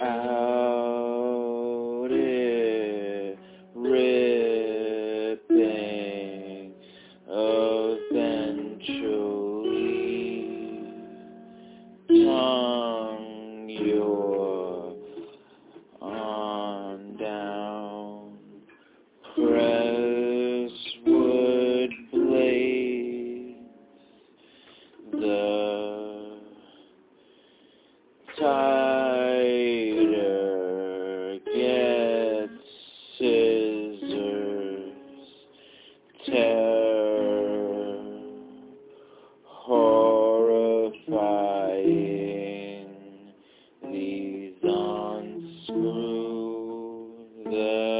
out it ripping. eventually tongue your on down press wood blade the time the